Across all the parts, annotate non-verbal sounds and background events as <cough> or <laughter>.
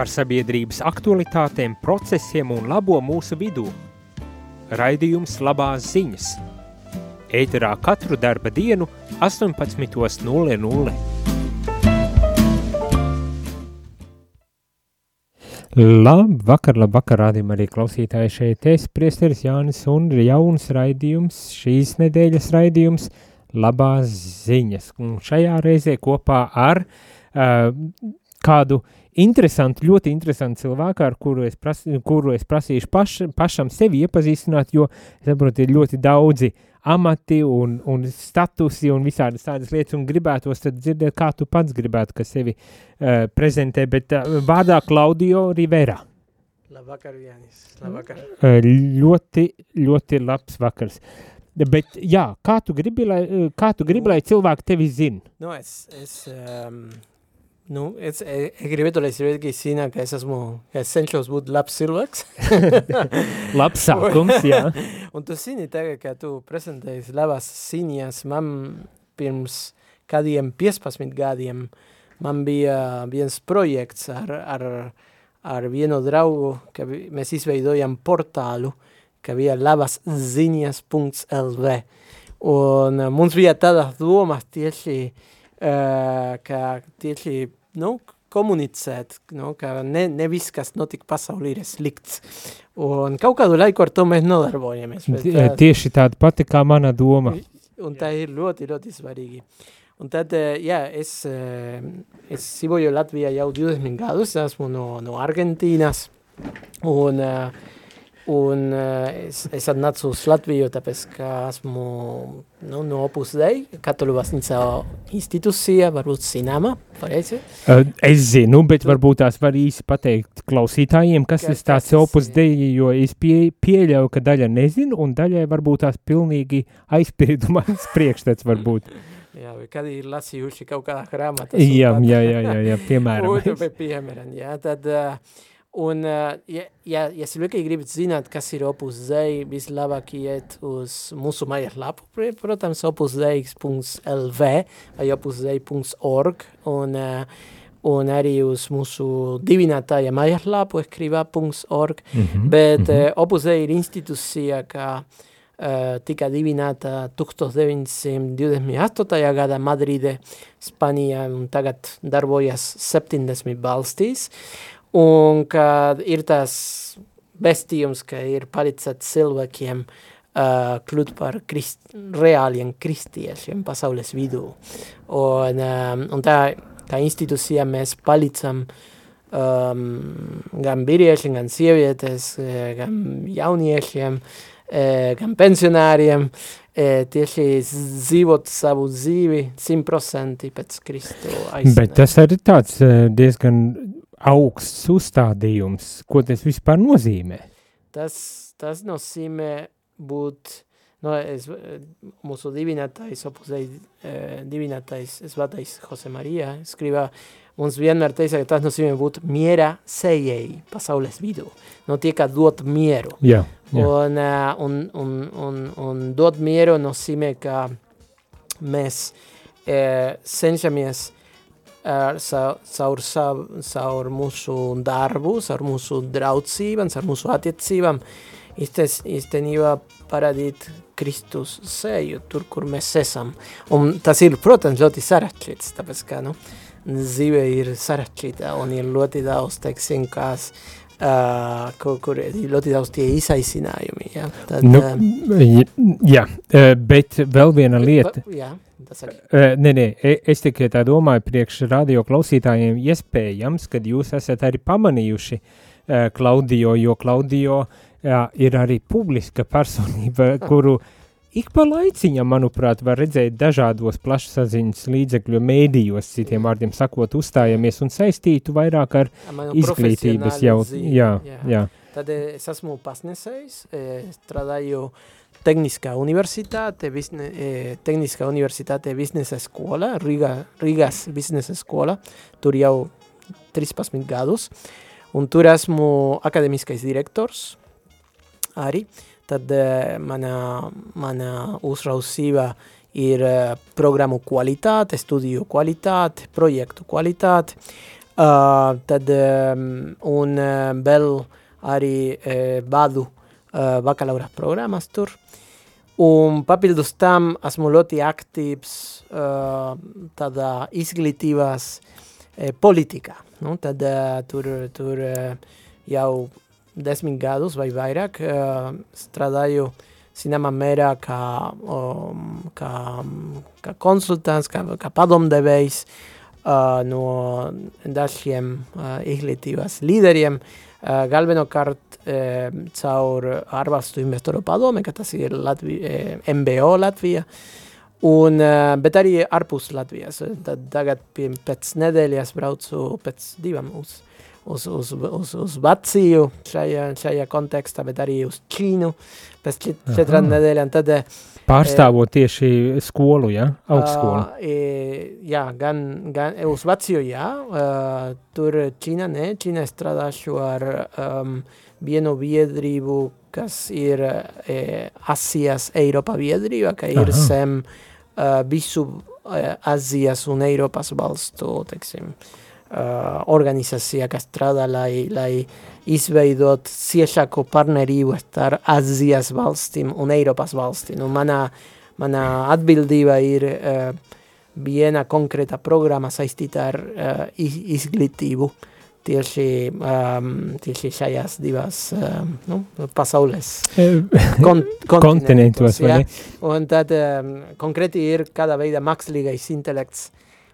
par sabiedrības aktualitātēm, procesiem un labo mūsu vidū. Raidījums labās ziņas. Ēterā katru darba dienu 18.00. Labvakar, labvakar, rādījumā arī klausītāji šeit es, priesteris Jānis un jauns raidījums, šīs nedēļas raidījums, labās ziņas. Un šajā reizē kopā ar uh, kādu interesantu, ļoti interesantu cilvēku, ar kuru es, pras, kuru es prasīšu paš, pašam sevi iepazīstināt, jo, saprotu, ir ļoti daudzi amati un, un statusi un visādas tādas lietas, un gribētos tad dzirdēt, kā tu pats gribētu, ka sevi uh, prezentē, bet uh, vārdā Klaudio Rivera. Labvakar, Jānis. Labvakar. Uh, ļoti, ļoti labs vakars. Bet, jā, kā tu gribi, lai, kā tu gribi, lai cilvēki tevi zina? Nu, es, es, um, nu, es, es, es gribētu, lai cilvēki zina, ka es esmu, ka es cenšos būt labs cilvēks. labs sākums, jā. Un tu zini tagad, ka tu prezentēji labas ziņas, man pirms kādiem 15 gadiem man bija viens projekts ar, ar, ar vienu draugu, ka mēs izveidojam portālu, ka bija labasziņas.lv. Un uh, mums bija tādas domas tieši, uh, ka tieši, nu, komunicēt, nu, ka ne, ne viss, kas notika pasaulī, ir slikts. Un kaut kādu laiku ar to mēs nodarbojamies. Tā, tieši tāda pati kā mana doma. Un tā ir ļoti, ļoti svarīgi. Un tad, jā, es, es dzīvoju Latvijā jau 20 gadus, esmu no, no Argentīnas. Un uh, Un uh, es, es atnācu uz Latviju, tāpēc, ka esmu nu, no Opus Dei, Katoļu baznīca institūcija, varbūt zināma, pareizi? Uh, es zinu, bet varbūt tās var īsi pateikt klausītājiem, kas, kas ir tāds Opus Dei, jo es pie, pieļauju, ka daļa nezinu, un daļai varbūt tās pilnīgi aizpildumās <laughs> priekšstats varbūt. Jā, vai kad ir lasījuši kaut kādā grāmatā. Jā, jā, jā, jā, jā, piemēram. Un, piemēram, jā, tad... Uh, Un, ja, ja, ja cilvēki grib zināt, kas ir Opus Dei, vislabāk iet uz mūsu mājaslapu, protams, opusdei.lv vai opusdei.org un, un arī uz mūsu divinātāja mājaslapu, eskrivā.org, mm -hmm, bet mm -hmm. Opus Dei ir institūcija, ka uh, tika dibināta 1928. gada Madride, Spanijā, un tagad darbojas 70 valstīs, un ka ir tās bestījums, ka ir paredzēts cilvēkiem uh, kļūt par krist, reāliem kristiešiem pasaules vidū. Un, um, un tā, kā institūcija mēs palīdzam um, gan vīriešiem, gan sievietes, gan jauniešiem, gan pensionāriem, tieši dzīvot savu dzīvi simtprocentīgi pēc Kristu aicinājuma. Bet tas arī tāds diezgan augsts uzstādījums, ko tas vispār nozīmē? Tas, tas nozīmē būt, no, es, mūsu divinātais, opusei eh, divinātais, svētais Jose Maria, skrivā, mums vienmēr teica, ka tas nozīmē būt miera sejai pasaules vidū, no tiek dot mieru. Jā, jā. Un, uh, un, un, un, un dot mieru nozīmē, ka mēs eh, cenšamies caur, caur mūsu darbu, caur mūsu draudzībām, caur mūsu attiecībām, īstenībā parādīt Kristus seju tur, kur mēs esam. Un tas ir, protams, ļoti sarežģīts, tāpēc, ka, nu, dzīve ir sarežģīta un ir ļoti daudz, teiksim, kās, uh, kur, kur ļoti daudz tie izaicinājumi, ja? Tad, nu, uh, jā, bet vēl viena lieta. Jā. Uh, nē, nē, e, es tikai tā domāju priekš radio klausītājiem iespējams, kad jūs esat arī pamanījuši uh, Klaudio, jo Klaudio jā, ir arī publiska personība, <laughs> kuru ik pa laiciņam, manuprāt, var redzēt dažādos plašsaziņas līdzekļu mēdījos, citiem vārdiem sakot, uzstājamies un saistītu vairāk ar izglītības jau, jā, jā. jā. Tad es esmu pasnesējis, strādāju uh, Tehniskā universitāte, bizne, eh, Tehniskā universitāte biznesa skola, Riga, Rigas biznesa skola, tur jau 13 gadus, un tur esmu akademiskais direktors arī, tad eh, mana, mana uzrausība ir eh, programmu kvalitāte, studiju kvalitāte, projektu kvalitāte, Uh, tad, um, un vēl arī uh, vadu uh, bakalaura programmas tur. Un papildus tam esmu ļoti aktīvs uh, tādā izglītības uh, politikā. Nu, tad uh, tur, tur uh, jau desmit gadus vai vairāk uh, strādāju zināmā mērā kā, um, kā, kā konsultants, kā, kā padomdevējs uh, no dažiem uh, izglītības līderiem, uh, galvenokārt uh, caur ārvalstu investoru padome, ka tas ir Latvi, uh, MBO Latvija, Un, uh, bet arī ārpus Latvijas. Tad tagad pēc nedēļas braucu pēc divām uz uz, uz, uz, uz Vāciju šajā, šajā kontekstā, bet arī uz Ķīnu pēc četrām nedēļām. Tad, eh, Pārstāvot tieši skolu, ja? augstskolu. Uh, e, jā, gan, gan uz Vāciju, jā. Uh, tur Ķīna, ne, Ķīna strādāšu ar um, vienu biedrību, kas ir e, Asijas Eiropa biedrība, ka ir Aha. sem uh, visu uh, Azijas un Eiropas valstu, teiksim, uh, uh, organizācija, kas strādā, lai, lai izveidot ciešāku partnerību starp Azijas valstīm un Eiropas valstīm. Un manā, manā atbildība ir uh, viena konkrēta programma saistīta ar uh, izglītību tieši, um, tieši šajās divās um, nu, pasaules kon kontinentos. Ja? Un tad um, konkrēti ir kāda veida mākslīgais intelekts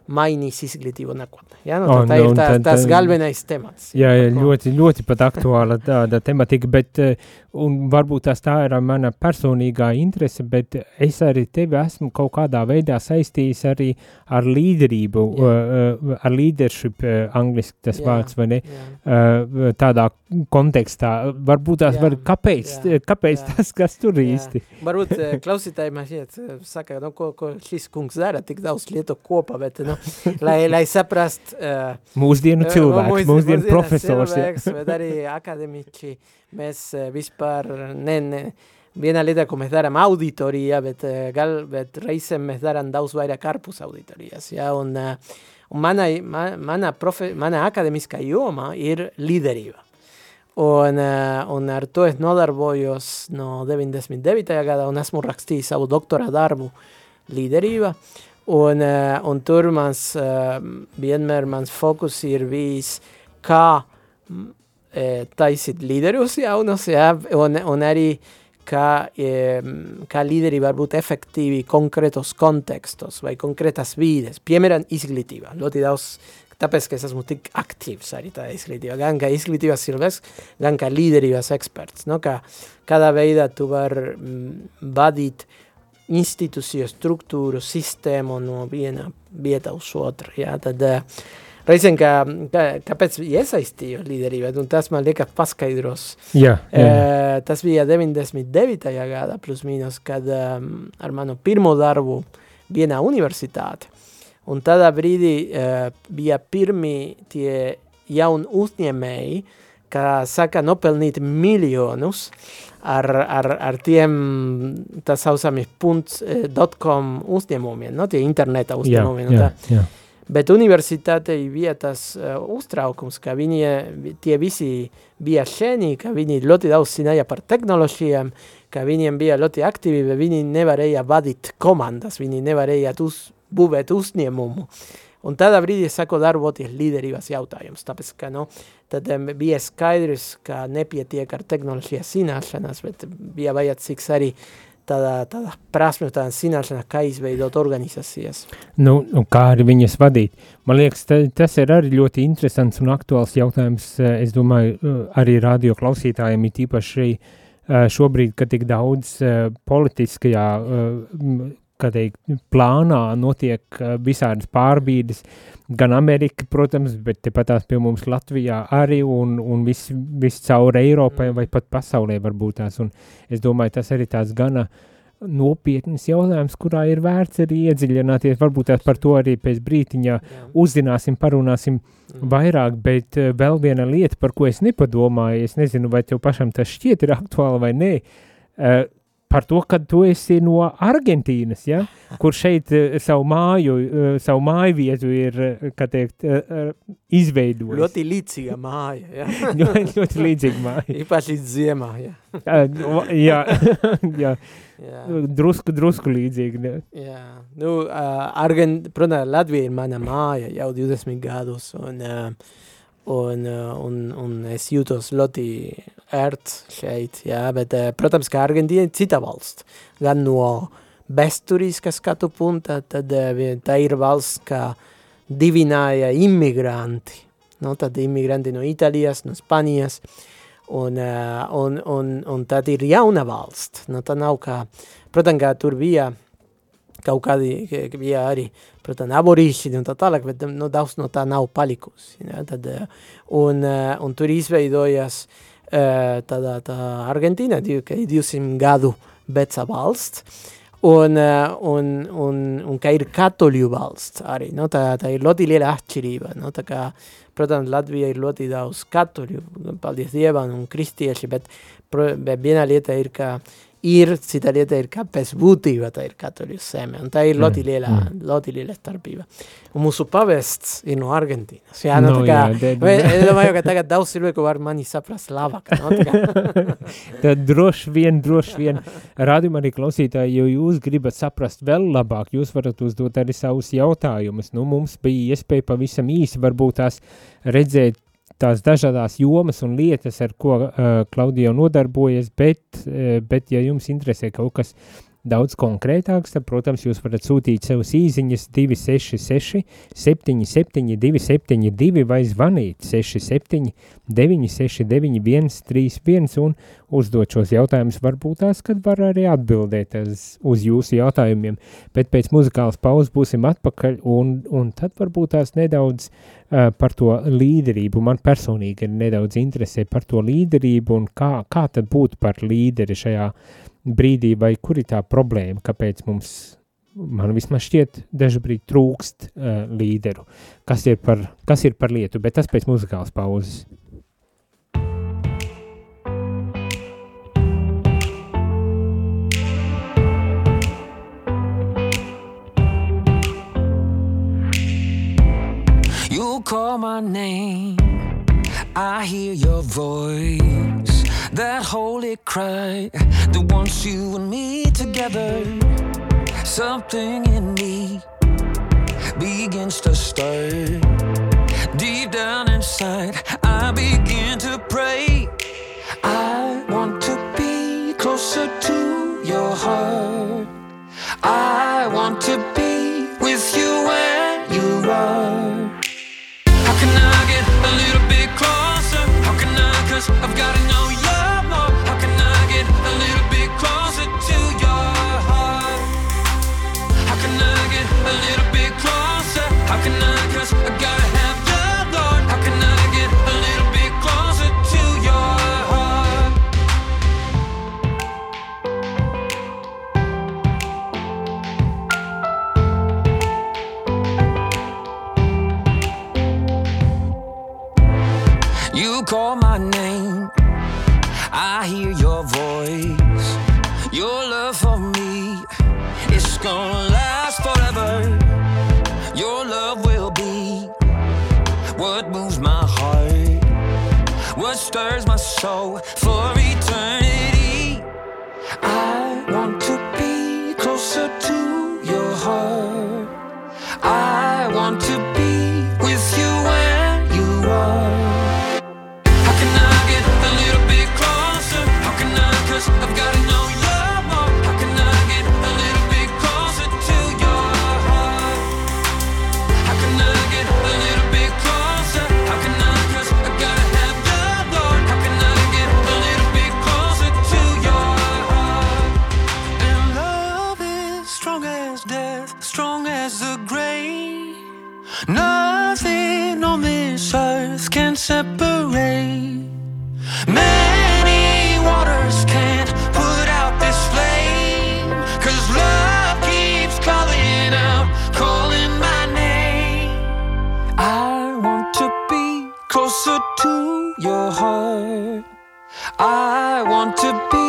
mainīs izglītību nākotnē. Ja? Nu, oh, tā nu, ir tā, tad, tas galvenais temats. Jā, jā ļoti, ļoti pat aktuāla tāda tematika, bet uh, un varbūt tas tā ir mana personīgā interese, bet es arī tevi esmu kaut kādā veidā saistījis arī ar līderību, uh, ar leadership, uh, angliski tas jā, vārds, vai ne, uh, tādā kontekstā. Varbūt tās jā, var, kāpēc, jā, kāpēc jā, tas, kas tur jā. īsti? Varbūt klausītāji man šeit saka, nu, ko, ko šis kungs dara, tik daudz lietu kopā, bet, nu, lai, lai saprast... Uh, mūsdienu cilvēks, mūsdienu, mūsdienu profesors. Cilvēks, bet arī akademiķi mēs uh, vispār, ne, ne, viena lieta, ko mēs darām auditorija, bet, uh, gal, bet reizēm mēs darām daudz vairāk ārpus auditorijas, ja, un, un mana, mana, profe, mana akademiskā joma ir līderība. Un, un ar to es nodarbojos no 99. gada un esmu rakstījis savu doktora darbu līderība. Un, un tur mans, vienmēr mans fokus ir bijis, kā taisīt līderus jaunus, ja, un, un arī kā, kā līderi var būt efektīvi konkrētos kontekstos vai konkrētas vīdes, piemēram, izglītība. Ļoti daudz, tāpēc, ka es esmu tik aktīvs arī tā izglītība, gan kā izglītības cilvēks, gan kā līderības eksperts, no? kā kādā veidā tu var mm, vadīt institūciju, struktūru, sistēmu no viena vieta uz otru, jā, tad uh, reizēm, kā, kā, kāpēc iesaistīju līderībā, un tas man liekas paskaidros. Jā, jā. Uh, tas bija 99. gada plus mīnus, kad um, ar manu pirmo darbu vienā universitāte. Un tādā brīdī uh, bija pirmi tie jauni uzņēmēji, kā saka, nopelnīt miljonus ar, ar, ar tiem tā saucamies .com uzņēmumiem, no tie interneta uzņēmumiem. Jā, jā, jā. Bet universitātei bija tas uh, uztraukums, ka viņi, tie visi bija šēni, ka viņi ļoti daudz zināja par tehnoloģijām, ka viņiem bija ļoti aktīvi, bet viņi nevarēja vadīt komandas, viņi nevarēja uz, būvēt uzņēmumu. Un tādā brīdī sāku darboties līderības jautājums, tāpēc, ka, nu, tad um, bija skaidrs, ka nepietiek ar tehnoloģijas zināšanas, bet bija vajadzīgs arī tādā, tādā prasme, tādā zināšanā, kā izveidot organizācijas. Nu, nu, kā arī viņas vadīt. Man liekas, ta, tas ir arī ļoti interesants un aktuāls jautājums, eh, es domāju, eh, arī radio klausītājiem ir īpaši eh, šobrīd, kad tik daudz politiskajā kā teikt, plānā notiek visādas pārbīdes, gan Amerika, protams, bet tepat tās pie mums Latvijā arī un, un viss vis caur Eiropai vai pat pasaulē varbūt tās, un es domāju, tas arī tāds gana nopietnas jautājums, kurā ir vērts arī iedziļināties, varbūt tās par to arī pēc brītiņā uzzināsim, parunāsim mm. vairāk, bet uh, vēl viena lieta, par ko es nepadomāju, es nezinu, vai tev pašam tas šķiet ir aktuāli vai nē, uh, par to, ka tu esi no Argentīnas, ja? kur šeit uh, savu māju, uh, savu māju vietu ir, uh, kā teikt, izveidojis. Ļoti līdzīga māja, ja? <laughs> ļoti, ļoti līdzīga māja. Īpaši ziemā, ja? <laughs> uh, jā, <laughs> jā. Jā. drusku, drusku līdzīgi. Ne? Jā, nu, uh, Argent, protams, Latvija ir mana māja jau 20 gadus, un, uh, un, uh, un, un es jūtos ļoti ērts šeit, jā, bet, uh, protams, ka Argentīna ir cita valsts, gan no bezturiska skatu punta, tad uh, tā ir valsts, kā divināja immigranti, no, tad immigranti no Itālijas, no Spānijas, un, uh, un, un, un tad ir jauna valsts, no, tā nav kā, protams, kā tur bija kaut kādi, ka bija arī, protams, aborīšķi un tā tālāk, bet nu, daudz no tā nav palikusi. Ja, tad, un, un tur izveidojas tādā tā Argentīna, ka ir 200 gadu veca valsts, un, un, un, un ka ir katoļu valsts arī, no, tā, tā ir ļoti liela atšķirība, no, tā kā, protams, Latvija ir ļoti daudz katoļu, paldies Dievam un kristieši, bet, bet viena lieta ir, ka ir, cita lieta ir, ka pēc būtība tā ir katoļu seme, un tā ir ļoti liela, mm. ļoti liela starpība. Un mūsu pavests ir no Argentīnas, jā, no, Nu, tā kā, jā, vai, es domāju, ka tagad daudz cilvēku var mani saprast labāk, no, tā kā, Tad droši vien, droši vien, rādījumā arī klausītāji, jo jūs gribat saprast vēl labāk, jūs varat uzdot arī savus jautājumus. Nu, mums bija iespēja pavisam īsi varbūt tās redzēt tās dažādās jomas un lietas, ar ko uh, Klaudija nodarbojas, bet, uh, bet ja jums interesē kaut kas daudz konkrētāks, tad, protams, jūs varat sūtīt savus īziņas 266 77 272 vai zvanīt 67 969 131 un uzdot šos jautājumus. Varbūt tās, kad var arī atbildēt uz, uz jūsu jautājumiem, bet pēc muzikālas pauzes būsim atpakaļ un, un tad varbūt tās nedaudz uh, par to līderību. Man personīgi ir nedaudz interesē par to līderību un kā, kā tad būt par līderi šajā brīdī vai kur ir tā problēma, kāpēc mums, man vismaz šķiet, dažbrīd trūkst uh, līderu. Kas ir, par, kas ir par lietu, bet tas pēc muzikālas pauzes. You call my name, I hear your voice. That holy cry that wants you and me together. Something in me begins to stir. Deep down inside, I begin to pray. I want to be closer to your heart. I want to as death, strong as the grave. Nothing on this earth can separate. Many waters can't put out this flame. Cause love keeps calling out, calling my name. I want to be closer to your heart. I want to be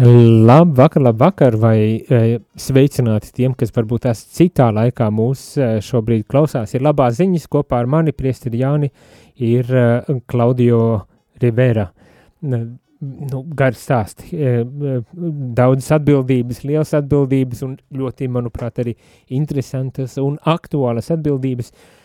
Labvakar, labvakar, vai e, sveicināti tiem, kas varbūt tās citā laikā mūs e, šobrīd klausās. Ir labā ziņas kopā ar mani, priesteri Jāni, ir e, Klaudio Rivera. Nu, gari stāsti, e, e, daudzas atbildības, lielas atbildības un ļoti, manuprāt, arī interesantas un aktuālas atbildības. Uh,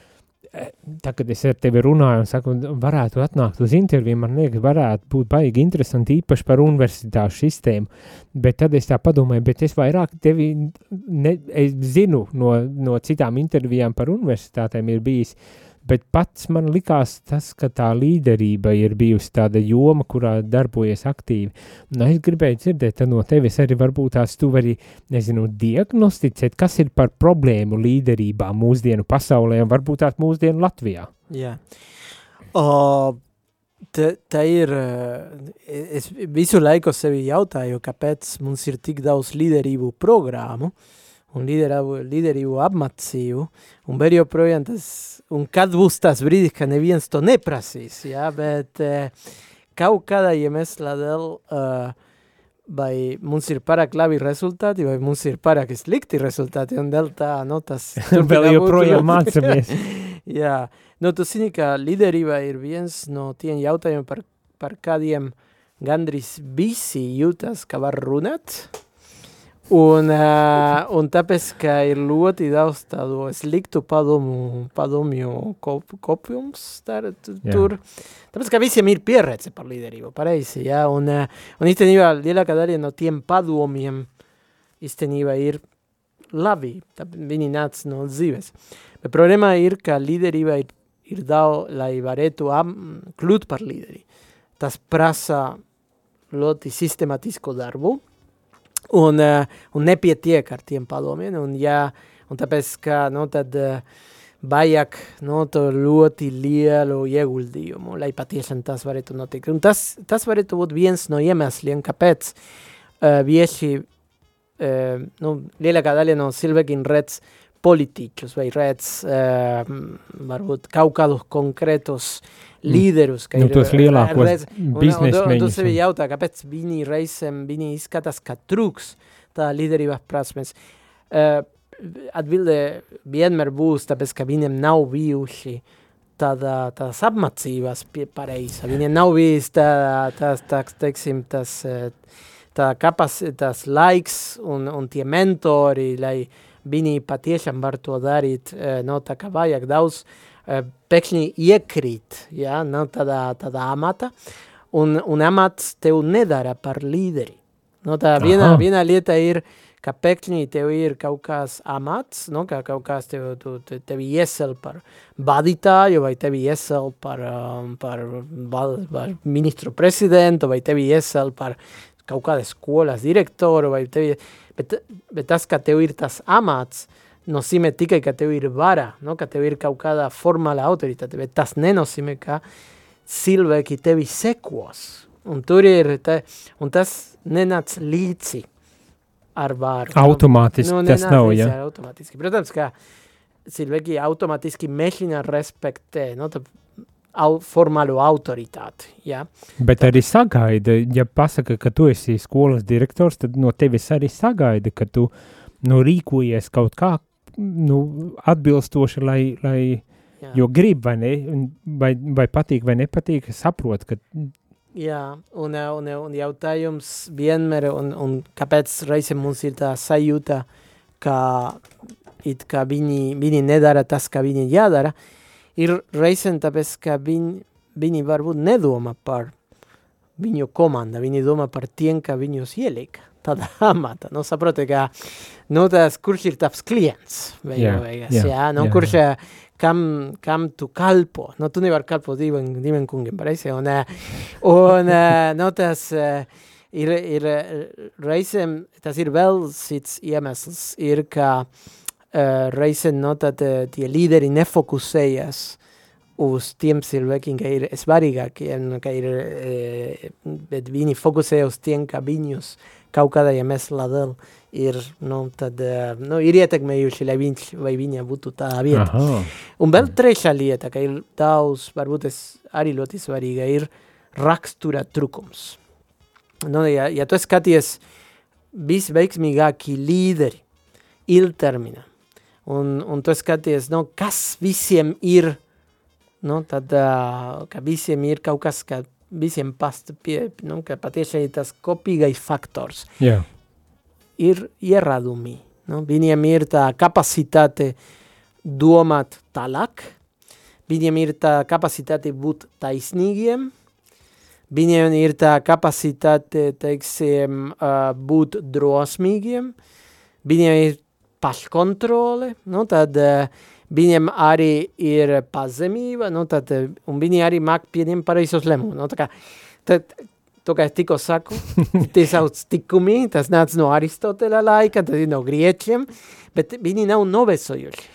tā, kad es ar tevi runāju un saku, varētu atnākt uz interviju, man liekas, varētu būt baigi interesanti īpaši par universitāšu sistēmu, bet tad es tā padomāju, bet es vairāk tevi, ne, es zinu no, no citām intervijām par universitātēm ir bijis, uh, bet pats man likās tas, ka tā līderība ir bijusi tāda joma, kurā darbojas aktīvi. Nu, es gribēju dzirdēt no tevis arī varbūt tās tu vari, nezinu, diagnosticēt, kas ir par problēmu līderībā mūsdienu pasaulē un varbūt tās mūsdienu Latvijā. Jā. O, tā, ir, es visu laiku sevi jautāju, kāpēc mums ir tik daudz līderību programmu, un līderību, līderību apmācību, un vēl joprojām tas un kad būs tas brīdis, ka neviens to neprasīs, ja? bet uh, kaut kādā iemesla dēļ, uh, vai mums ir pārāk labi rezultāti, vai mums ir pārāk slikti rezultāti, un dēļ tā, no tas... <laughs> Vēl joprojām mācamies. <laughs> Jā, no tu zini, ka līderība ir viens no tiem jautājumiem, par, par kādiem gandrīz visi jūtas, ka var runāt, Un, uh, un tāpēc, ka ir ļoti daudz tādu sliktu padomu, padomju kop, kopjums tā, tur, tāpēc, ka visiem ir pieredze par līderību, pareizi, ja, un, uh, un īstenībā lielākā daļa no tiem padomiem īstenībā ir labi, viņi nāc no dzīves. Bet problēma ir, ka līderība ir, ir daudz, lai varētu kļūt par līderi. Tas prasa ļoti sistematisku darbu, un, uh, un nepietiek ar tiem padomiem, un, ja, un tāpēc, ka, nu, tad vajag, nu, to ļoti lielu ieguldījumu, lai patiešām tas varētu notikt. Un tas, tas varētu būt viens no iemesliem, kāpēc uh, bieži, uh, nu, lielākā daļa no cilvēkiem redz politiķus vai redz uh, varbūt kaut kādus konkrētus līderus. Ka nu, ir, tos lielākos biznesmeņus. Un, un tu sevi jautā, kāpēc viņi reizēm, viņi izskatās, ka trūks tā līderības prasmes. Uh, atbilde vienmēr būs, tāpēc, ka viņiem nav bijuši tāda, tādas apmācības pareiza. Viņiem nav bijis tā, tās, tās, teiksim, tas, tā kapacitātes laiks un, un tie mentori, lai viņi patiešām var to darīt, no tā kā vajag daudz. Uh, Eh, pēkšņi iekrīt ja, no tādā, tādā amata, un, un amats tev nedara par līderi. No tā viena, viena lieta ir, ka pēkšņi tev ir kaut kāds amats, no, kā kaut kāds tev, tu, te, tevi iesel par vadītāju, vai tevi iesel par, um, par, par, par ministru prezidentu, vai tevi iesel par kaut kāda skolas direktoru, vai tevi, bet, bet tas, ka tev ir tas amats, nozīmē tikai, ka tev ir vara, no? ka tev ir kaut kāda formāla autoritāte, bet tas nenozīmē, ka cilvēki tevi sekos. Un tur ir, te, un tas nenāc līdzi ar vāru. Automātiski nu, tas nav, ja? Automātiski. Protams, ka cilvēki automātiski mēģina respektē, no? Tā, au, formālu autoritāti. Ja? Bet tā. arī sagaida, ja pasaka, ka tu esi skolas direktors, tad no tevis arī sagaida, ka tu nu, rīkojies kaut kā, nu, atbilstoši, lai, lai Jā. jo grib vai ne, vai, vai patīk vai nepatīk, saprot, ka Jā, un, un, un jautājums vienmēr, un, un kāpēc reizēm mums ir tā sajūta, ka it kā viņi, viņi nedara tas, kā viņi jādara, ir reizēm tāpēc, ka viņi, viņi varbūt nedomā par viņu komandu, viņi domā par tiem, ka viņus ieliek tādā <laughs> amatā. Nu, saproti, ka nu, tas, kurš ir tavs klients, jā, jā, jā, nu, jā, kurš, jā. Kam, kam tu kalpo, nu, tu nevar kalpo diviem, diviem kungiem, pareizi, un, un, nu, tas ir, ir reizēm, tas ir vēl cits iemesls, ir, ka uh, reizēm, nu, tad tie līderi nefokusējas uz tiem cilvēkiem, ka ir svarīgākiem, ka ir, bet viņi fokusē uz tiem, ka viņus kaut kādā iemesla dēļ ir, nu, tad, eh, nu, ir ietekmējuši, lai viņš vai viņa būtu tādā vietā. Aha. Un vēl trešā lieta, ka ir daudz, varbūt es arī ļoti svarīga, ir rakstura trūkums. Nu, ja, ja tu skaties visveiksmīgākie līderi ilgtermiņā, un, un tu skaties, nu, kas visiem ir, nu, tad, uh, ka visiem ir kaut kas, ka visiem past pie, nu, ka patiešām tas kopīgais faktors. Jā. Ir ieradumi, nu, viņiem ir tā kapacitāte domāt tālāk, viņiem ir tā kapacitāte būt taisnīgiem, viņiem ir tā kapacitāte, teiksim, būt drosmīgiem, viņiem ir paškontrole, nu, tad uh, viņiem arī ir pazemība, nu, tad, un viņi arī māk pieņemt pareizos lēmumus. Nu, tā kā, tad, to, kā es tikko saku, <laughs> tie sauc tikumi, tas nāc no Aristotela laika, tad ir no grieķiem, bet viņi nav novecojuši.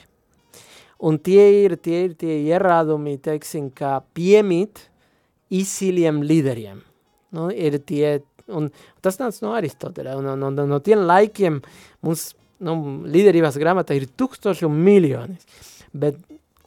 Un tie ir tie, ir tie ierādumi, teiksim, kā piemīt izciliem līderiem. Nu, ir tie, un tas nāc no Aristotela, un no, no, no tiem laikiem mums nu, līderības grāmatā ir tūkstoši un miljoni, bet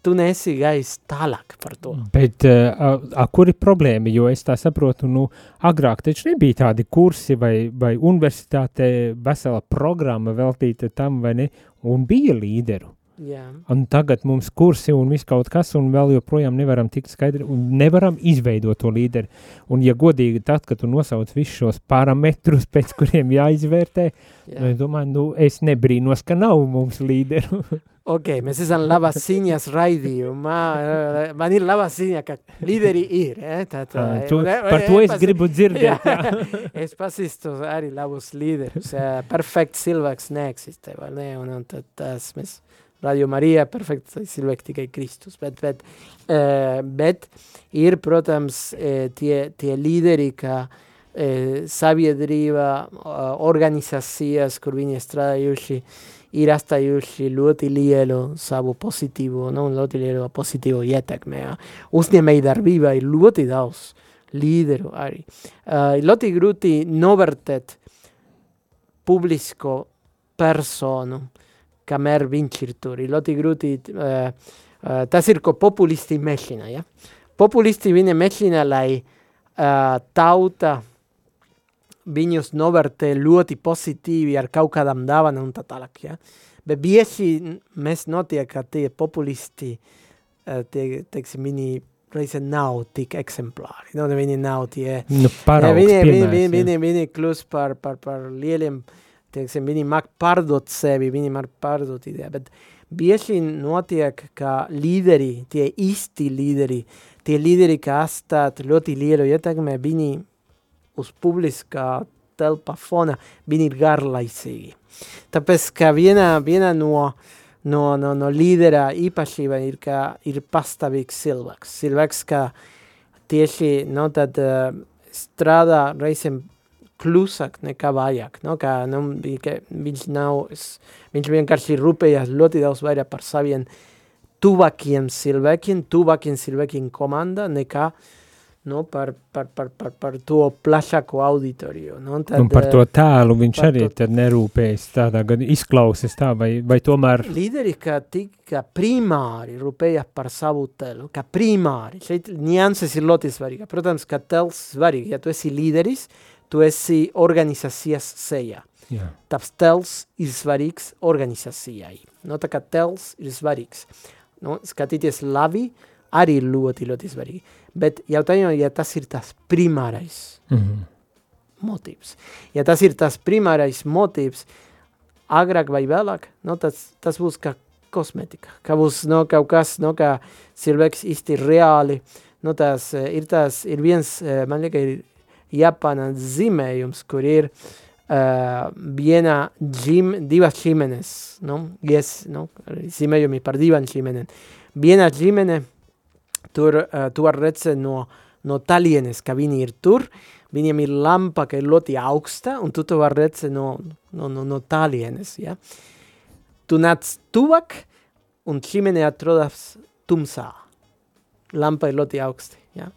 tu nesi gājis tālāk par to. Bet uh, a, kur ir problēma? Jo es tā saprotu, nu, agrāk taču nebija tādi kursi vai, vai universitāte vesela programma veltīta tam, vai ne, un bija līderu. Jā. Un tagad mums kursi un viss kaut kas, un vēl joprojām nevaram tikt skaidri, un nevaram izveidot to līderi. Un, ja godīgi, tad, kad tu nosauc visus šos parametrus, <laughs> pēc kuriem jāizvērtē, Jā. nu, es domāju, nu, es nebrīnos, ka nav mums līderu. <laughs> Ok, mēs esam labas ziņas raidījumā. Man ir labas ziņa, ka līderi ir. Eh? Tā, tā, Ā, tu- par to es gribu dzirdēt, <laughs> jā. es pazīstu arī labus līderus. Eh, Perfekts cilvēks neeksistē, vai ne? Un, un tad tas mēs Radio Marija, perfekts cilvēks tikai Kristus. Bet, bet, eh, bet ir, protams, eh, tie, tie līderi, ka eh, sabiedrība, eh, organizācijas, kur viņi strādājuši, ir atstājuši ļoti lielu savu pozitīvu, nu, ļoti lielu pozitīvu ietekmi. Ja. Uzņēmēji darbībā ir ļoti daudz līderu arī. Uh, ļoti grūti novērtēt publisko personu, kamēr viņš ir tur. Ir ļoti grūti, uh, uh, tas ir, ko populisti mēģina. Ja? Populisti viņa mēģina, lai uh, tauta viņus novērtē ļoti pozitīvi ar kaut kādām dāvanām un tā tālāk. Ja? Bet bieži mēs notiek, ka tie populisti, uh, tie, teiksim, viņi reizē nav tik eksemplāri. Nu, viņi nav tie... Nu, Ja, paraugs viņi, viņi, piemērs, viņi, jā. viņi, viņi kļūst par, par, par lieliem, teiksim, viņi māk pārdot sevi, viņi māk pārdot ideju, bet bieži notiek, ka līderi, tie īsti līderi, tie līderi, kas atstāt ļoti lielu ietekmi, viņi uz publiskā telpa fona, viņi ir garlaicīgi. Tāpēc, ka viena, viena no, no, no, no līdera īpašība ir, ka ir pastāvīgs cilvēks. Cilvēks, ka tieši, no tad uh, strādā reizēm klusāk nekā vajag. No, kā, nu, ka viņš nav, es- viņš vienkārši rūpējas ļoti daudz vairāk par saviem tuvākiem cilvēkiem, tuvākiem cilvēkiem komandā, nekā nu, par, par, par, par, par to plašāko auditoriju. Nu, tad, Un par to tēlu viņš arī to- nerūpējas tādā gadu izklausas tā, vai, vai tomēr Līderi, ka tika primāri rūpēja par savu tēlu, ka primāri, šeit nianses ir ļoti svarīga. Protams, ka tēls svarīgi, ja tu esi līderis, tu esi organizācijas seja. jā, Tavs tēls ir svarīgs organizācijai. No, tā kā tēls ir svarīgs. Nu, skatīties labi arī ļoti, ļoti svarīgi. Bet jautājumā, ja tas ir tas primārais mhm. motīvs, ja tas ir tas primārais motīvs, agrāk vai vēlāk, no, tas, tas būs kā kosmetika, kā būs no, kaut kas, no, kā cilvēks īsti reāli, no, tas eh, ir tas, ir viens, eh, man liekas, ir Japāna zīmējums, kur ir uh, viena ģim, divas ģimenes, no, yes, no, zīmējumi par divām ģimenēm. Viena ģimene, tur, uh, tu var redzēt no, no talienes, ka viņi ir tur, viņiem ir lampa, ka ir ļoti augsta, un tu to var redzēt no, no, no, no talienes, ja. Tu nāc tuvāk, un ģimene atrodas tumsā. Lampa ir ļoti augsti, ja.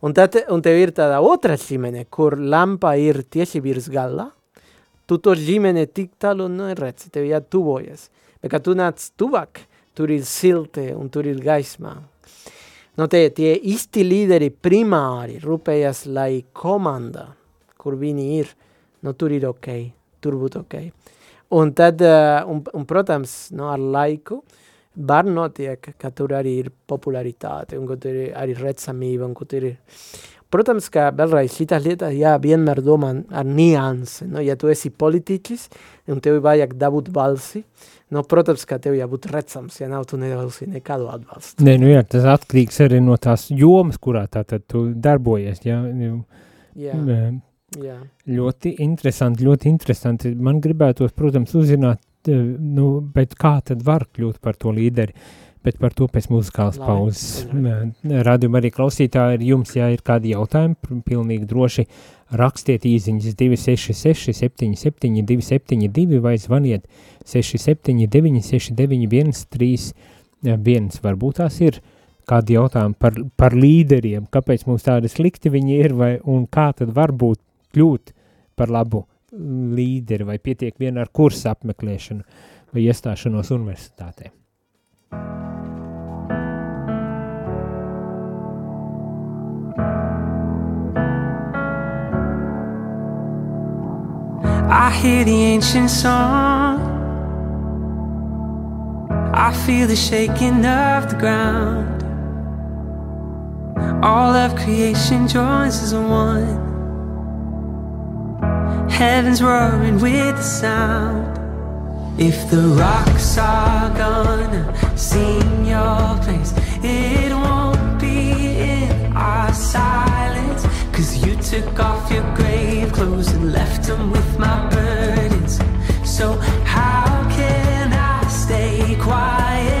Un tad, un tev ir tāda otra ģimene, kur lampa ir tieši virs gala, tu to ģimene tik tālu neredzi, tev jātuvojas. Bet, kad tu nāc tuvāk, tur ir silti un tur ir gaismā. No te, tie īsti līderi primāri rūpējas, lai komanda, kur viņi ir, nu tur ir ok, tur būtu ok. Un tad, uh, un, un protams, nu, ar laiku var notiek, ka tur arī ir popularitāte, un ka tur ir arī redzamība, un ka tur ir... Protams, ka vēlreiz šitās lietas, jā, vienmēr domā ar niansi, no? ja tu esi politiķis, un tev vajag dabūt balsi, no, protams, ka tev jābūt redzams, ja nav tu nedabūsi nekādu atbalstu. Nē, nu jā, tas atkarīgs arī no tās jomas, kurā tātad tu darbojies, jā, Jā, jā. jā. Ļoti interesanti, ļoti interesanti. Man gribētos, protams, uzzināt, nu, bet kā tad var kļūt par to līderi, bet par to pēc muzikālas pauzes. Radījumā arī klausītāji, ir jums, ja ir kādi jautājumi, pilnīgi droši rakstiet īziņas 266 77 272 vai zvaniet 679 69 131. Varbūt tās ir kādi jautājumi par, par līderiem, kāpēc mums tādi slikti viņi ir, vai, un kā tad var būt kļūt par labu līderi, vai pietiek vien ar kursu apmeklēšanu vai iestāšanos universitātē. I hear the ancient song. I feel the shaking of the ground. All of creation joins as one. Heaven's roaring with the sound. If the rocks are gonna sing your praise, it won't be in our silence. Cause you took off your grave clothes and left them with my burdens. So, how can I stay quiet?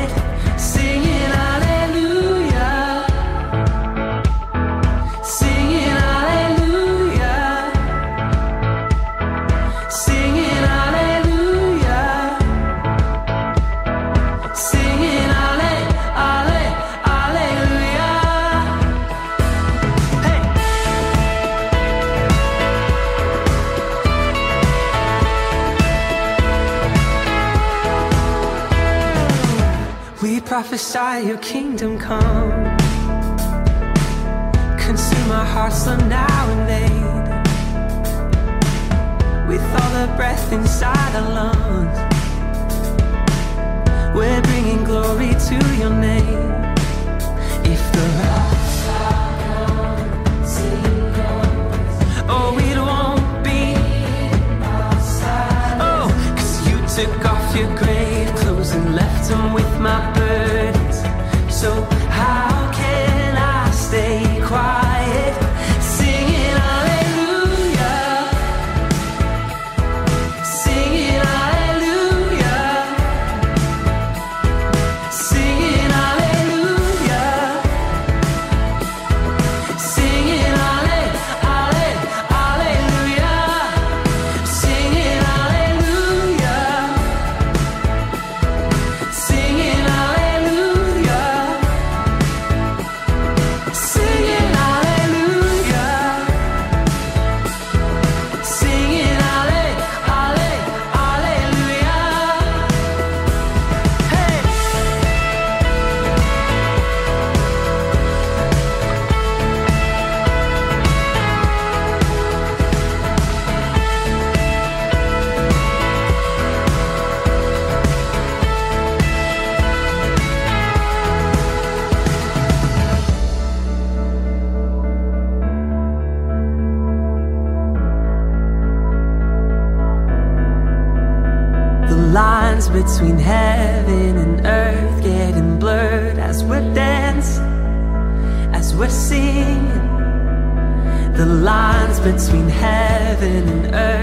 Prophesy your kingdom come. Consume our hearts, Lord, now and then. With all the breath inside our lungs, we're bringing glory to your name. If the off your grave clothes and left them with my burdens. So how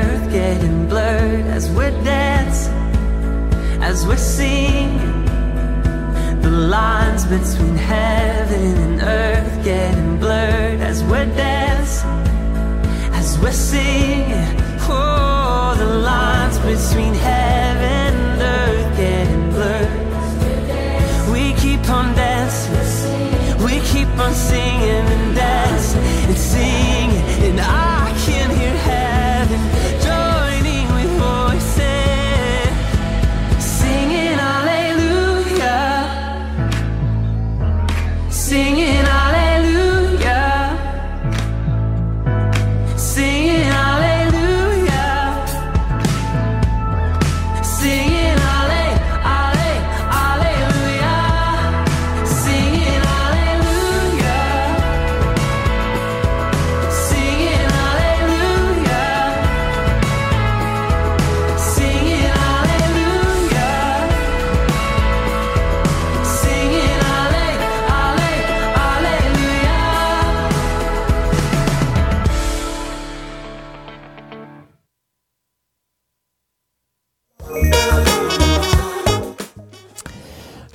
earth getting blurred as we're dancing, as we're singing. The lines between heaven and earth getting blurred as we're dancing as we're singing. Oh, the lines between heaven and earth getting blurred. We keep on dancing, we keep on singing and dancing and singing, and I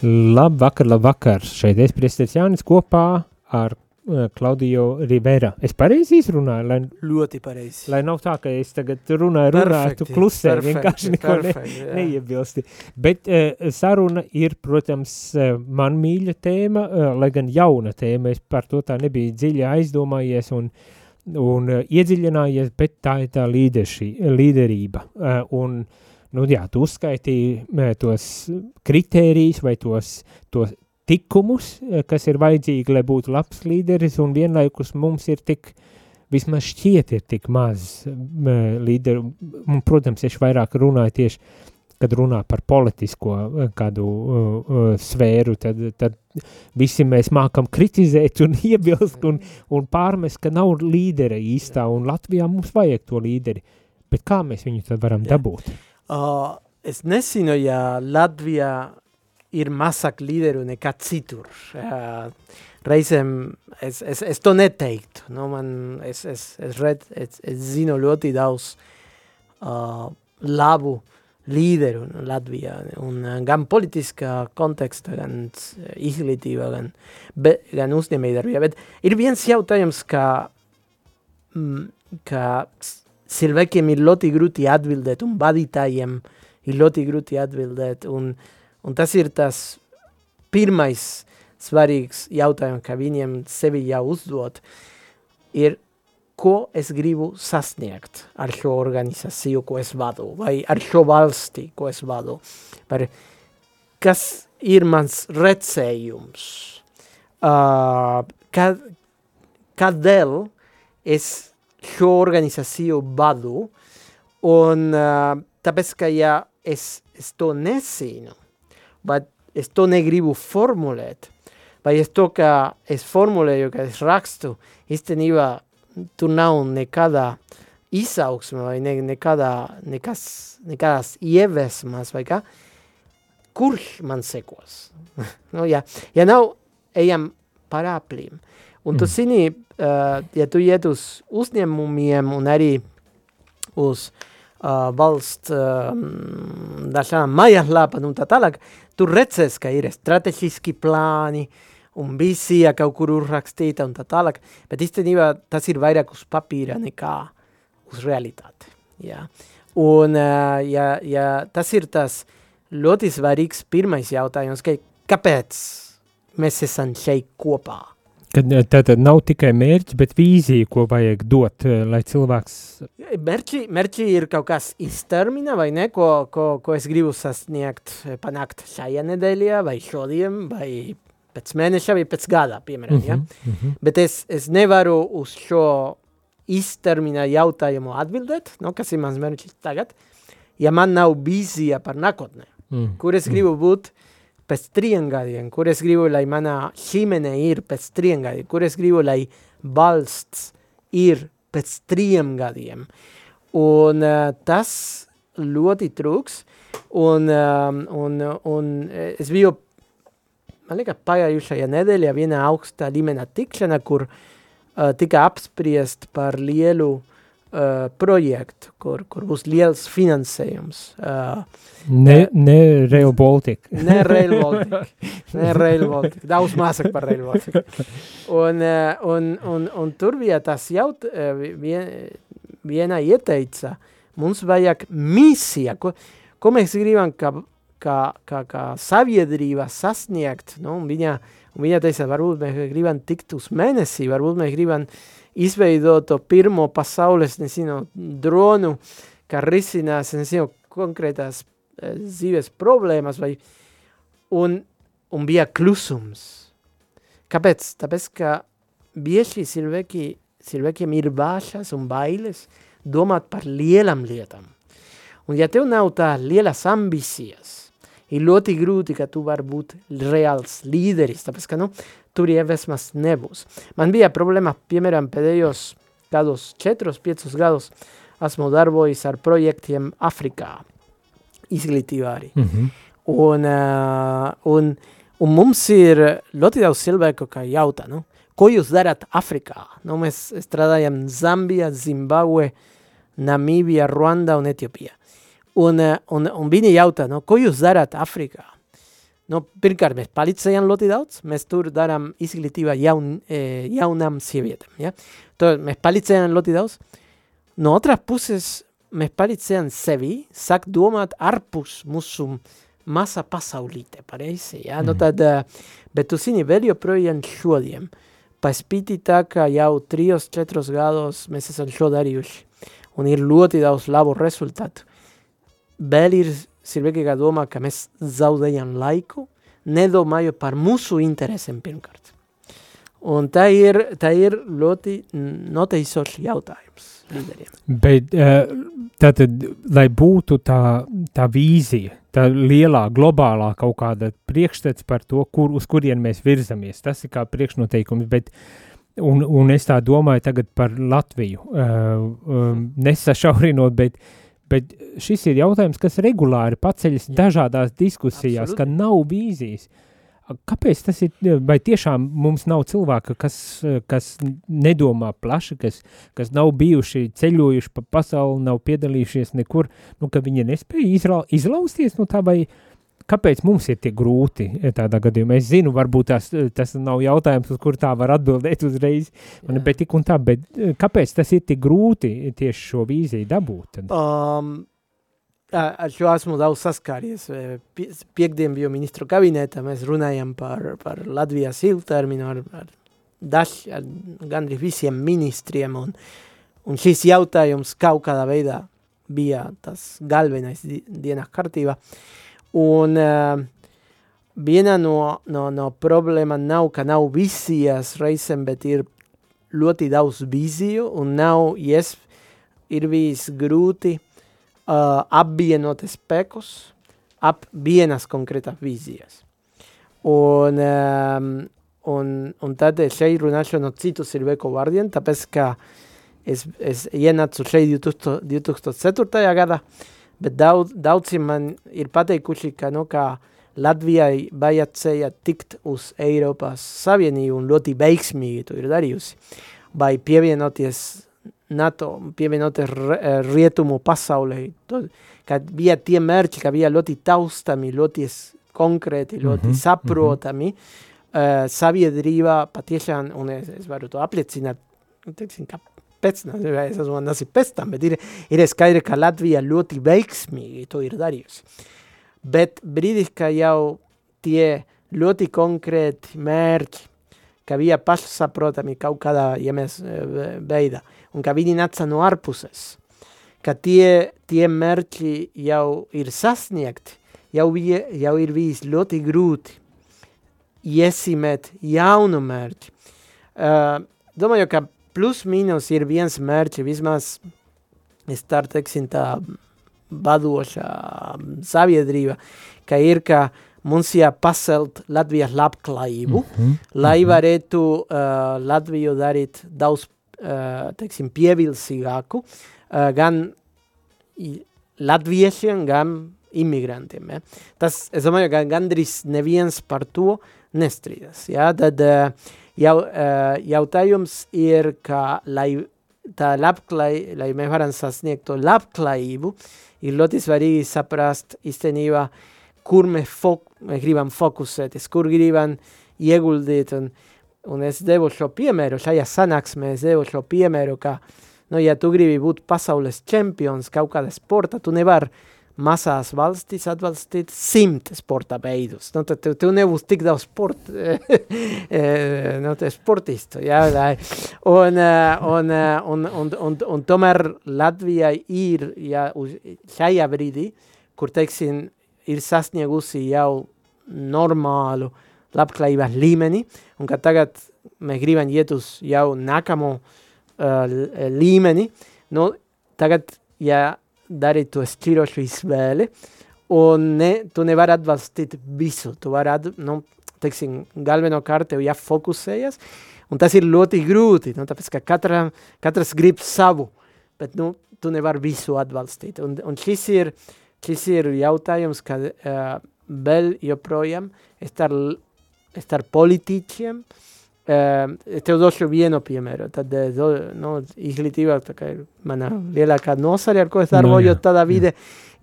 Labvakar, labvakar. Šeit es priesteris Jānis kopā ar uh, Klaudijo Rivera. Es pareizi izrunāju, lai, Ļoti pareizi. lai nav tā, ka es tagad runāju, runāju, tu klusē, perfekti, vienkārši neko ne, perfekti, jā. neiebilsti. Bet uh, saruna ir, protams, uh, man mīļa tēma, uh, lai gan jauna tēma, es par to tā nebija dziļi aizdomājies un, un uh, iedziļinājies, bet tā ir tā līderši, līderība. Uh, un, nu jā, tu uzskaitīji uh, tos kritērijus vai tos, tos tikumus, uh, kas ir vajadzīgi, lai būtu labs līderis, un vienlaikus mums ir tik, vismaz šķiet ir tik maz uh, līderu, un, protams, es vairāk runāju tieši kad runā par politisko eh, kādu uh, sfēru, tad, tad visi mēs mākam kritizēt un <laughs> iebilst un, un pārmest, ka nav līdera īstā, un Latvijā mums vajag to līderi. Bet kā mēs viņu tad varam Jā. dabūt? Uh, es nezinu, ja Latvijā ir mazāk līderu nekā citur. Uh, reizēm es, es, es to neteiktu. Nu, man, es, es, es, red, es, es zinu ļoti daudz uh, labu līderu Latvijā, un uh, gan politiskā konteksta, gan uh, izglītībā, gan, be, gan uzņēmējdarbībā. Bet ir viens jautājums, ka, mm, ka cilvēkiem ir ļoti grūti atbildēt, un vadītājiem ir ļoti grūti atbildēt, un, un tas ir tas pirmais svarīgs jautājums, ka viņiem sevi jau uzdot, ir, ko es gribu sasniegt ar šo organizāciju, ko es vadu, vai ar šo valsti, ko es vadu. Par kas ir mans redzējums, uh, kad, kādēļ es šo organizāciju vadu, un uh, tāpēc, ka ja es, es to nesinu, vai es to negribu formulēt, vai es to, ka es formulēju, ka es rakstu, īstenībā tur nav nekādā izaugsme vai ne, nekādā, nekas, nekādās ievesmas vai kā, kurš man sekos? <laughs> nu, ja, ja nav, ejam par aplim. Un tu Mm. zini, uh, ja tu iet uz uzņēmumiem un arī uz uh, valsts uh, dažām mājaslapām un tā tālāk, tur redzēs, ka ir strateģiski plāni un vīzija kaut kur uzrakstīta un tā tālāk, bet īstenībā tas ir vairāk uz papīra nekā uz realitāti. Ja? Un uh, ja, ja tas ir tas ļoti svarīgs pirmais jautājums, ka kāpēc mēs esam šeit kopā? Kad eh, tātad nav tikai mērķis, bet vīzija, ko vajag dot, eh, lai cilvēks Mērķi, mērķi ir kaut kas iztermina vai ne, ko, ko, ko es gribu sasniegt, eh, panākt šajā nedēļā vai šodien vai pēc mēneša vai pēc gada, piemēram, ja? Mhm, mhm. Bet es, es nevaru uz šo iztermina jautājumu atbildēt, no, kas ir mans mērķis tagad, ja man nav vīzija par nākotnē, Mm. kur es gribu būt pēc triem gadiem, kur es gribu, lai manā ģimene ir pēc triem gadiem, kur es gribu, lai valsts ir pēc triem gadiem. Un uh, tas ļoti trūks, un, um, un, un eh, es biju, man liekas, pagājušajā nedēļā vienā augstā līmenā tikšana, kur uh, tika apspriest par lielu uh, projektu, kur, kur būs liels finansējums. Uh, Ne, ne Rail Baltica. <laughs> Ne Rail Baltica. Ne Rail Baltica. Daudz mazāk par Rail Baltica. Un, eh, un, un, un tur bija tas jaut, eh, vien, viena ieteica, mums vajag misija, ko, ko mēs gribam, ka, ka, ka, ka sabiedrība sasniegt. Nu, un viņa, un viņa teica, varbūt mēs gribam tikt uz mēnesi, varbūt mēs gribam izveidot to pirmo pasaules, nezinu, dronu, ka risinās, nezinu, konkrētās eh, dzīves problēmas, vai, un, un bija klusums. Kāpēc? Tāpēc, ka bieži cilvēki, cilvēkiem ir bažas un bailes domāt par lielām lietām. Un ja tev nav tā lielas ambīcijas, ir ļoti grūti, ka tu vari būt reāls līderis, tāpēc, ka, nu, tur ievesmas nebūs. Man bija problēma, piemēram, pēdējos četros, piecus gadus esmu darbojies ar projektiem Afrikā, izglītībā arī. Mhm. Un, uh, un, un mums ir ļoti daudz cilvēku, kā jautā, nu, ko jūs darat Afrikā? Nu, mēs strādājam Zambijā, Zimbabwe, Namībijā, Ruanda un Etiopijā. Un, uh, un, un viņi jautā, nu, ko jūs darat Afrikā? Nu, pirmkārt, mēs palicējam ļoti daudz, mēs tur darām izglītībā jaun, e, jaunām sievietēm, ja? To mēs palicējam ļoti daudz. No otras puses, mēs palicējam sevi, sāk domāt ārpus mūsu masa pasaulīte, pareizi, ja? Mm. Nu, tad, bet tu zini, vēl joprojām šodien, paspīti tā, ka jau trijos, četros gados mēs esam šo darījuši, un ir ļoti daudz labu rezultātu. Vēl ir Silvekīgā domā, ka mēs zaudējam laiku, nedomāju par mūsu interesēm pirmkārt. Un tā ir, tā ir ļoti noteicošs jautājums līderiem. Bet tātad, lai būtu tā, tā vīzija, tā lielā, globālā kaut kāda priekšstats par to, kur, uz kurien mēs virzamies, tas ir kā priekšnoteikums, bet un, un es tā domāju tagad par Latviju, um, nesašaurinot, bet Bet šis ir jautājums, kas regulāri paceļas Jā. dažādās diskusijās, Absoluti. ka nav vīzijas. Kāpēc tas ir, vai tiešām mums nav cilvēka, kas, kas nedomā plaši, kas, kas nav bijuši ceļojuši pa pasauli, nav piedalījušies nekur, nu, ka viņi nespēja izra, izlausties no tā, vai, uh, kāpēc mums ir tik grūti tādā gadījumā? Es zinu, varbūt tas, tas nav jautājums, uz kur tā var atbildēt uzreiz, man, bet tik un tā, bet eh, kāpēc tas ir tik grūti tieši šo vīziju dabūt? Um, ar šo esmu daudz saskāries. Piekdien biju ministru kabinetā, mēs runājam par, par Latvijas ilgterminu ar, ar, daž, ar gandrīz visiem ministriem, un, un šis jautājums kaut kādā veidā bija tas galvenais dienas kārtībā. Uh, Un uh, viena no, no, no problēma nav, ka nav vizijas reizēm, bet ir ļoti daudz viziju un nav, yes, ir bijis grūti uh, apvienot spēkus ap vienas konkrētas vizijas. Un, um, un, un tad šeit runāšu no citu Silveco vārdiem, tāpēc, ka es, es ienācu šeit 2004. gadā, bet daudz, daudzi man ir pateikuši, ka, nu, kā Latvijai vajadzēja tikt uz Eiropas Savienību un ļoti veiksmīgi to ir darījusi. Vai pievienoties NATO, pievienoties rietumu pasaulē, to, kad bija tie mērķi, ka bija ļoti taustami, ļoti konkrēti, ļoti mm -hmm. saprotami, mm -hmm. uh, sabiedrībā patiešām, un es, es varu to apliecināt, teiksim, ka pēc, es esmu nasi pēc tam, bet ir, ir skaidri, ka Latvija ļoti veiksmīgi to ir darījusi. Bet brīdis, ka jau tie ļoti konkrēti mērķi, ka bija pašsaprotami kaut kādā iemesla veidā, un ka viņi nāca no ārpuses, ka tie, tie mērķi jau ir sasniegti, jau, bija, jau ir bijis ļoti grūti iesimēt jaunu mērķi. Uh, domāju, ka plus mīnus ir viens mērķi, vismaz tā teiksim tā vadošā sabiedrība, ka ir, ka mums jāpacelt Latvijas labklājību, mm -hmm. lai mhm. varētu uh, Latviju darīt daudz, uh, teiksim, pievilcīgāku, uh, gan latviešiem, gan imigrantiem. Ja? Tas, es domāju, ka gandrīz neviens par to nestrīdas. Ja? Tad, uh, jau, uh, jautājums ir, ka lai tā labklai, lai mēs varam sasniegt to labklājību, ir ļoti svarīgi saprast īstenībā, kur mēs, fok, mēs gribam fokusēties, kur gribam ieguldīt, un, un es devu šo piemēru, šajā sanāksmē es devu šo piemēru, ka, nu, ja tu gribi būt pasaules čempions kaut kāda sporta, tu nevar mazās valstis atbalstīt simt sporta veidus. Nu, tad tev, nebūs tik daudz sport, <laughs> nu, sportistu. Jā, un, un, un, un, un, un tomēr Latvijai ir jā, uz šajā brīdī, kur, teiksim, ir sasniegusi jau normālu labklājības līmeni, un ka tagad mēs gribam iet uz jau nākamo uh, līmeni, nu, tagad, ja darīt to šķirošu izvēli, un ne, tu nevari atbalstīt visu, tu vari, nu, teiksim, galvenokārt tev jāfokusējas, un tas ir ļoti grūti, nu, tāpēc, ka katra, katrs grib savu, bet, nu, tu nevari visu atbalstīt, un, un šis ir, šis ir jautājums, kad uh, vēl joprojām starp, starp politiķiem, uh, Uh, tev došu vienu piemēru. Tad, nu, izglītība, tā kā ir mana lielākā nosare, ar ko es darboju, no, tādā vide,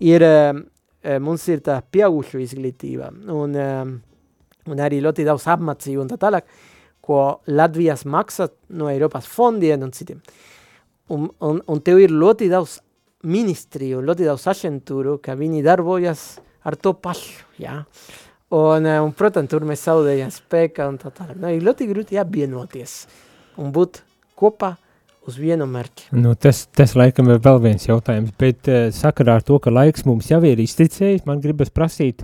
ir uh, uh, mums ir tā pieaugušu izglītība un, un arī ļoti daudz apmācību un tā tālāk, ko Latvijas maksā no Eiropas fondiem un citiem. Un, un, un tev ir ļoti daudz ministriju, ļoti daudz aģentūru, ka viņi darbojas ar to pašu, jā. Un, un protams, tur mēs zaudējam spēka un tā tālāk. Nu, ir ļoti grūti apvienoties un būt kopā uz vienu mērķi. Nu, tas, tas laikam ir vēl viens jautājums, bet uh, sakarā ar to, ka laiks mums jau ir izticējis, man gribas prasīt,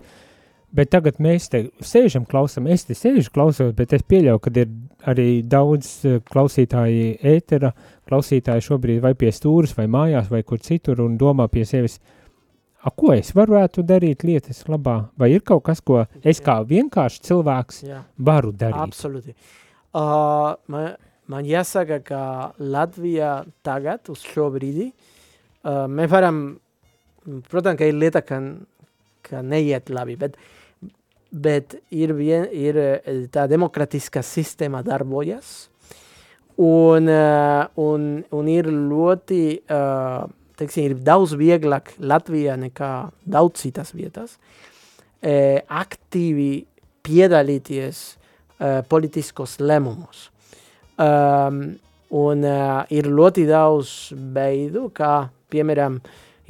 bet tagad mēs te sēžam, klausam, es te sēžu, klausos, bet es pieļauju, ka ir arī daudz uh, klausītāji ētera, klausītāji šobrīd vai pie stūras, vai mājās, vai kur citur, un domā pie sevis, a, ko es varētu darīt lietas labā, vai ir kaut kas, ko es kā vienkārši cilvēks Jā. varu darīt? Absolūti. Uh, man, man jāsaka, ka Latvijā tagad, uz šo brīdi, uh, mēs varam, protams, ka ir lieta, ka, ka neiet labi, bet, bet ir, vien, ir tā demokratiskā sistēma darbojas, un, uh, un, un ir ļoti, uh, teiksim, ir daudz vieglāk Latvijā nekā daudz citas vietas, uh, aktīvi piedalīties uh, politiskos lēmumos. Um, un uh, ir ļoti daudz veidu, kā, piemēram,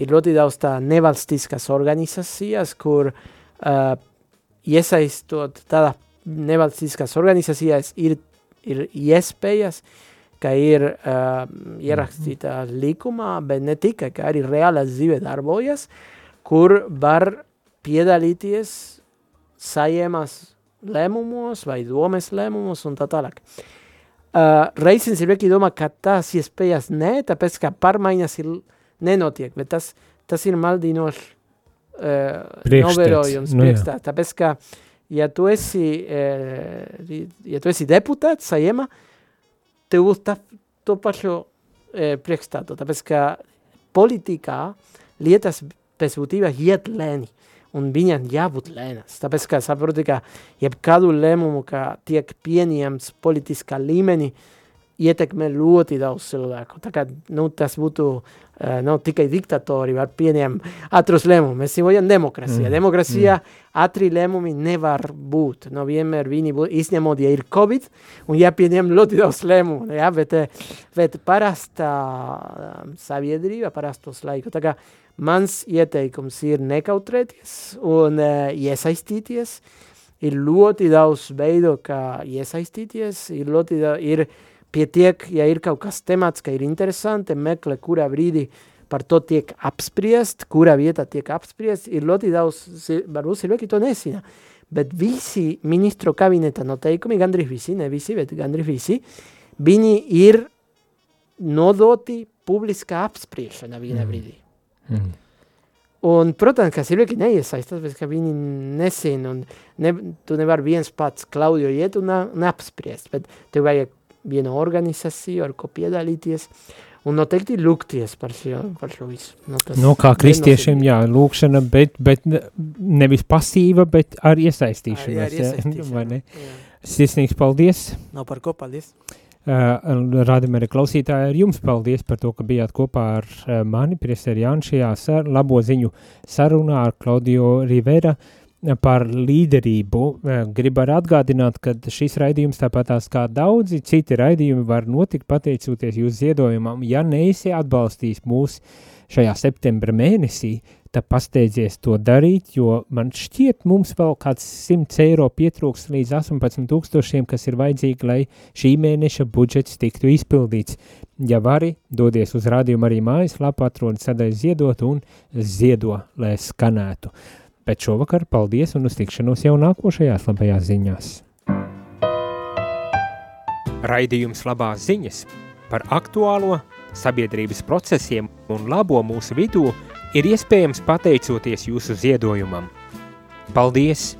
ir ļoti daudz tā nevalstiskas organizācijas, kur uh, iesaistot tādā nevalstiskas organizācijas ir, ir iespējas, ka ir uh, ierakstīta likumā, bet ne tikai, ka arī reālās dzīve darbojas, kur var piedalīties sajēmas lēmumos vai domes lēmumos un tā tālāk. Uh, reizes ir vienkārši domā, ka tās iespējas nē, tāpēc ka pārmaiņas ir nenotiek, bet tas, tas ir maldinošs uh, Priekšstats, novērojums, nu jā. priekšstats. Tāpēc ka, ja tu esi, uh, ja tu esi deputāts, sajēma, tev būs tā, to pašu uh, priekšstātu, tāpēc ka politikā lietas pēc būtības iet lēni un viņam jābūt lēnas. Tāpēc, ka saproti, ka jebkādu lēmumu, ka tiek pieņemts politiskā līmenī, ietekmē ļoti daudz cilvēku. Tā kā nu, tas būtu nav tikai diktatori, var pieņemt ātrus lēmumus. Mēs dzīvojam demokrātijā. Mm. Demokrātijā mm. ātri lēmumi nevar būt. No vienmēr viņi būtu izņemot, ja ir Covid, un jāpieņem ļoti daudz lēmumu. Ja? Bet, eh, bet parastā um, sabiedrība, parastos laiku. Tā kā mans ieteikums ir nekautrēties un uh, iesaistīties. Ir ļoti daudz veidu, kā iesaistīties. Ir ļoti daudz, pietiek, ja ir kaut kas temats, ka ir interesanti, meklē, kurā brīdī par to tiek apspriest, kurā vietā tiek apspriest. Ir ļoti daudz, varbūt cilvēki to nesina. Bet visi ministru kabineta noteikumi, gandrīz visi, ne visi, bet gandrīz visi, viņi ir nodoti publiskā apspriešana vienā brīdī. Mm. Un, protams, ka cilvēki neiesaistās, bet ka viņi nesin, un ne, tu nevar viens pats Klaudio iet un, un apspriest, bet tev vajag vienu organizāciju, ar ko piedalīties, un noteikti lūgties par šo, par šo visu. Tas Nu, kā kristiešiem, jā, lūkšana, bet, bet ne- nevis pasīva, bet ar iesaistīšanos. ar iesaistīšanu, <laughs> vai ne? jā. Sirsnīgs paldies! Nav par ko, paldies. Uh, arī klausītāji, ar jums paldies par to, ka bijāt kopā ar uh, mani, Priesteri Jānu, šajā sar labo ziņu sarunā ar Klaudio Rivera uh, par līderību. Uh, Gribu arī atgādināt, ka šis raidījums tāpatās kā daudzi citi raidījumi var notikt pateicoties jūsu ziedojumam. Ja neesi atbalstījis mūs šajā septembra mēnesī, tad pasteidzies to darīt, jo man šķiet mums vēl kāds 100 eiro pietrūks līdz 18 tūkstošiem, kas ir vajadzīgi, lai šī mēneša budžets tiktu izpildīts. Ja vari, dodies uz rādījumu arī mājaslapu, atrod sadaļu ziedot un ziedo, lai skanētu. Bet šovakar paldies un uz tikšanos jau nākošajās labajās ziņās. Raidījums labās ziņas par aktuālo sabiedrības procesiem un labo mūsu vidū ir iespējams pateicoties jūsu ziedojumam. Paldies!